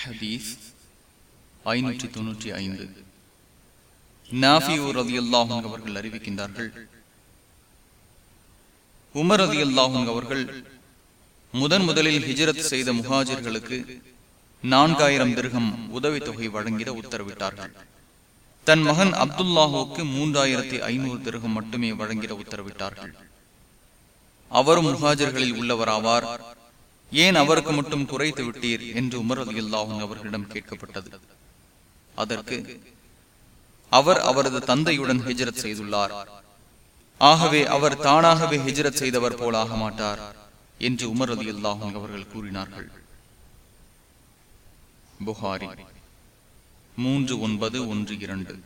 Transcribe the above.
ஹதீஸ் ஐநூற்றி தொன்னூற்றி ஐந்து. நாஃபியூர் அல்லாஹும் அவர்கள் அறிவிக்கின்றார்கள். உமர் அதி அல்லாஹும் அவர்கள் முதன் முதலில் ஹிஜரத் செய்த முஹாஜிர்களுக்கு நான்காயிரம் திருகம் உதவித்தொகை வழங்கிட உத்தரவிட்டார்கள். தன் மகன் அப்துல்லாஹுக்கு மூன்றாயிரத்தி ஐநூறு திருகம் மட்டுமே வழங்கிட உத்தரவிட்டார்கள். அவரும் முஹாஜர்களில் உள்ளவராவார். ஏன் அவருக்கு மட்டும் குறைத்து விட்டீர் என்று உமர் அலி அல்லாஹும் அவர்களிடம் கேட்கப்பட்டது. அதற்கு அவர் அவரது தந்தையுடன் ஹிஜரத் செய்துள்ளார். ஆகவே அவர் தானாகவே ஹிஜரத் செய்தவர் போலாக மாட்டார் என்று உமர் அலி அல்லாஹும் அவர்கள் கூறினார்கள். புகாரி மூன்று ஒன்பது ஒன்று இரண்டு.